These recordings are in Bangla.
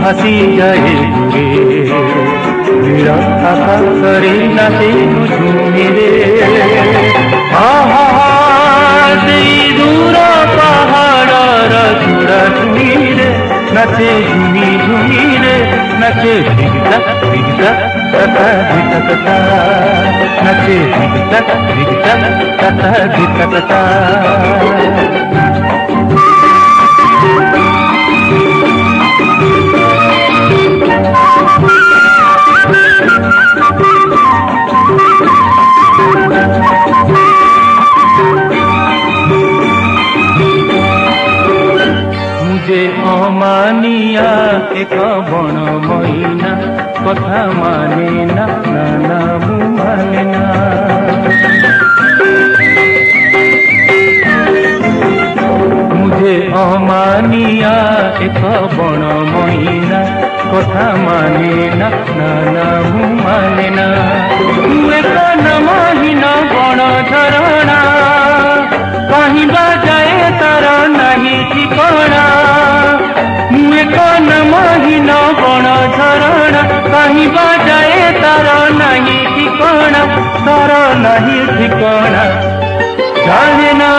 ভাসিয়া এগুরে বিরক্ত করে নাচে ঝুমে রে আহা সেই দূর পাহাড়র চূড়া ঝুমি রে নাচে ঝুমি ঝুমি রে নাচে ঝিগটা ঝিগটা कथा धिकटता नचे धिकटक धिकटक कथा धिकटता যে অমানিয়া এক বণ মইনা কথা মানে না না মু মানে না মুঝে অমানিয়া এক বণ মইনা কথা মানে না না মু মানে না କହିବ ଯାଏ ତାର ନାହିଁ ଠିକଣା ତାର ନାହିଁ ଠିକଣା ଚାହେ ନା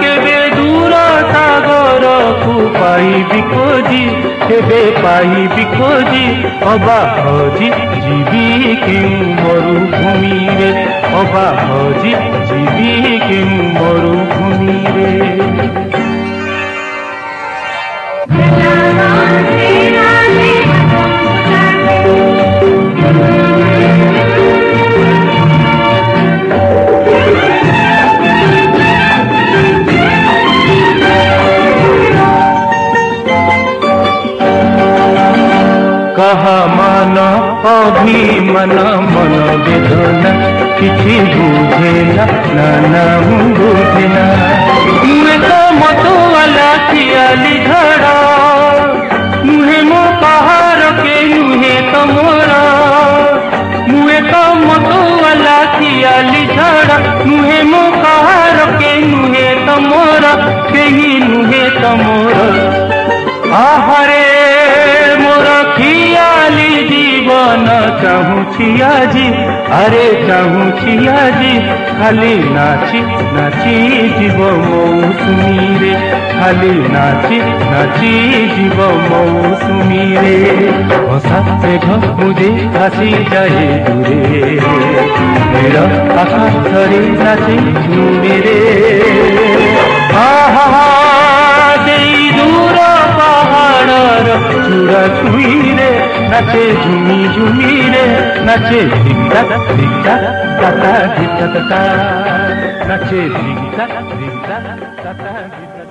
କେବେ ଦୂର ସାଗରକୁ ପାଇବି ଖୋଜି କେବେ ପାଇବି ଖୋଜି ଅବା ହଜି ଯିବି କେଉଁ ମରୁଭୂମିରେ ଅବା ହଜି ଯିବି କେଉଁ ମରୁଭୂମିରେ कहा मान अभिमन मन बेदना किसी बुझेला नाना बुझेला मैं तो मतवाला किया लिखा চাহু ছিয়া জি আরে চাহু ছিয়া জি খালি নাচি নাচি জীব মৌসুমী রে খালি নাচি নাচি জীব মৌসুমী রে হসা মেঘ মুজে ভাসি যায় দূরে মের আকাশরে নাচি ঝুমে রে नचे झुमी झूमी रे नचे दिग्गत दिग्गत तथा दिग्गत नचे दिग्गत दिग्गत तथा